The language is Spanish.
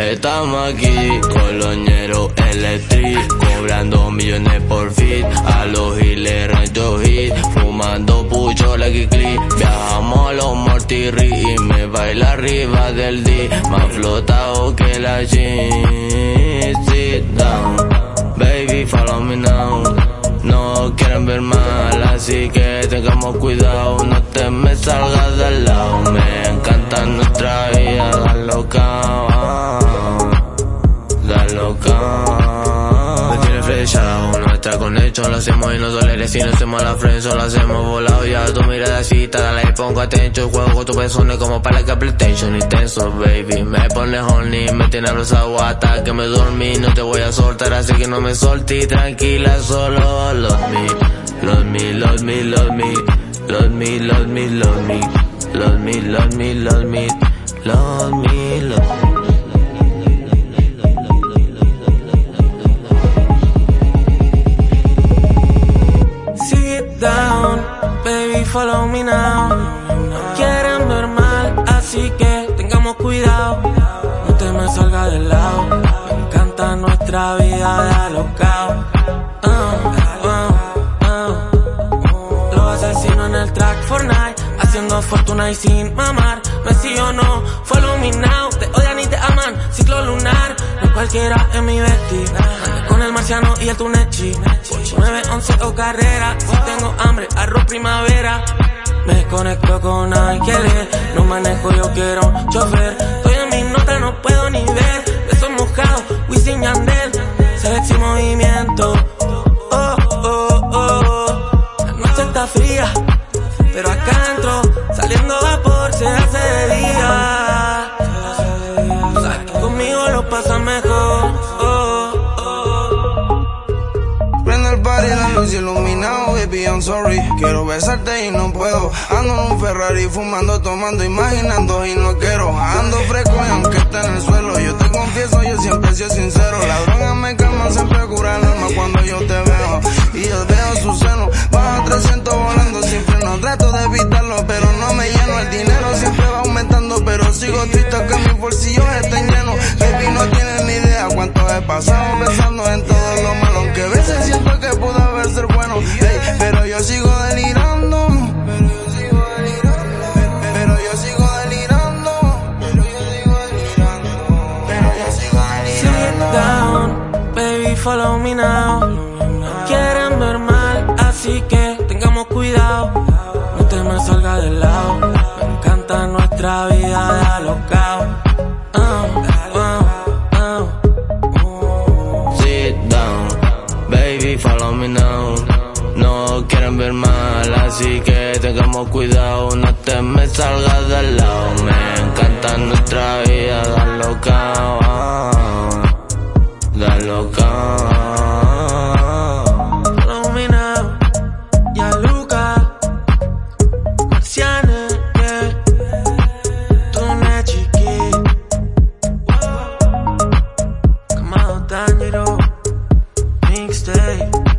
Estamos aquí, coloñero electric, cobrando millones por fit, a los giles rancho hit, fumando pucho like clip, viajamos a los mortirri y me baila arriba del D, más flotado que la jean, sit down, baby follow me now, no quieren ver mal, así que tengamos cuidado, no te me salgas del lado, me encanta nuestra vida, la Me tiene flechado, no está con hecho, lo hacemos y no doleres, si no hacemos la frente, lo hacemos volado. Ya, tu mirada cita, dale y pongo atención, juego con tus pezones como para que PlayStation intenso, baby, me pone horny, me tiene abrazado hasta que me dormí, no te voy a soltar, así que no me solté, tranquila, solo los me, los me, los me, los me, los me, los me, los me, los me, los me, los me, los me, los me. Down, baby follow me now. No quieren ver mal, así que tengamos cuidado. No te me salga del lado. Me encanta nuestra vida de alocao. Uh, uh, uh. En el track Fortnite, haciendo fortuna y sin mamar. Me sigo no, follow me now. Te odian y cualquiera en mi vestir. Con el marciano y el tunechi. 9, 11 o carrera. Si tengo hambre, arroz primavera. Me conecto con ángeles. No manejo, yo quiero chofer. Estoy en mi nota, no puedo ni ver. Besos mojados, Wisin Yandel. Sexy movimiento. Oh, oh, oh. La noche está fría. Pero acá entro, saliendo vapor, se hace de día. Conmigo lo pasa mejor. La luz iluminado, baby, I'm sorry. Quiero besarte y no puedo. Ando en un Ferrari, fumando, tomando, imaginando y no quiero. Ando fresco y aunque esté en el suelo, yo follow me now. No quieren ver mal, así que tengamos cuidado. No te me salga del lado. Me encanta nuestra vida de alocao. Uh, uh, uh. Sit down, baby, follow me now. No quieren ver mal, así que tengamos cuidado, no te me salgas del lado. Me encanta nuestra vida, loca. dañero Mixtape.